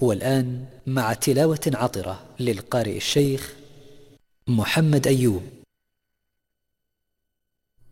والآن مع تلاوة عطرة للقارئ الشيخ محمد أيوب.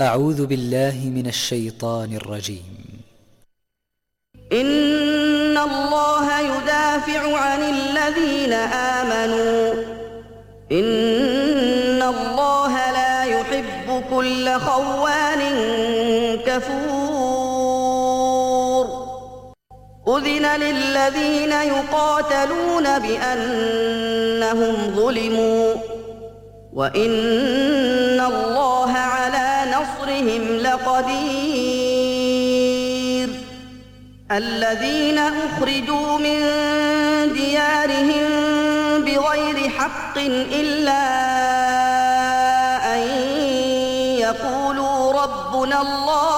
أعوذ بالله من الشيطان الرجيم. إن الله يدافع عن الذين آمنوا. إن الله لا يحب كل خوان كفور. أذن للذين يقاتلون بأنهم ظلموا وإن الله على نصرهم لقدير الذين أخرجوا من ديارهم بغير حق إلا أن يقولوا ربنا الله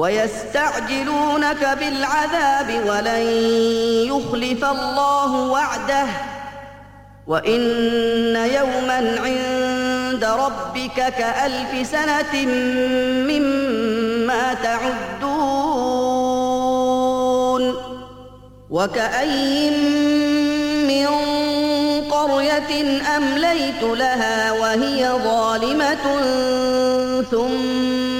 وَيَسْتَعْجِلُونَكَ بِالْعَذَابِ وَلَنْ يُخْلِفَ اللَّهُ وَعْدَهُ وَإِنَّ يَوْمًا عِندَ رَبِّكَ كَأَلْفِ سَنَةٍ مِّمَّا تَعُدُّونَ وَكَأَيٍّ مِّن قَرْيَةٍ أَمْلَيْتُ لَهَا وَهِيَ ظَالِمَةٌ ثُمَّ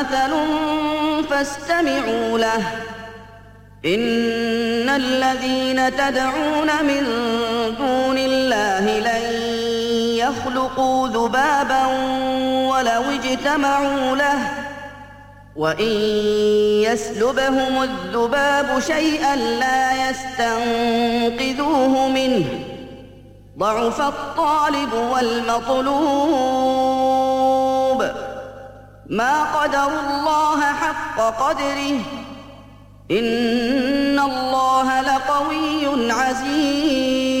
مثل فاستمعوا له ان الذين تدعون من دون الله لن يخلقوا ذبابا ولو اجتمعوا له وَإِن يَسْلُبْهُمُ الذُّبَابُ شَيْئًا لَّا يَسْتَنقِذُوهُ مِنْهُ ضَعْفَ الطَّالِبُ وَالْمَطْلُوبُ ما قدر الله حق قدره. إن الله لقوي عزيز.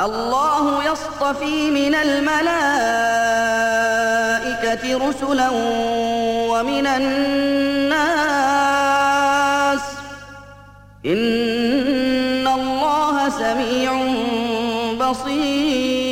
الله يصطفي من الملائكة رسلا ومن الناس. إن الله سميع بصير.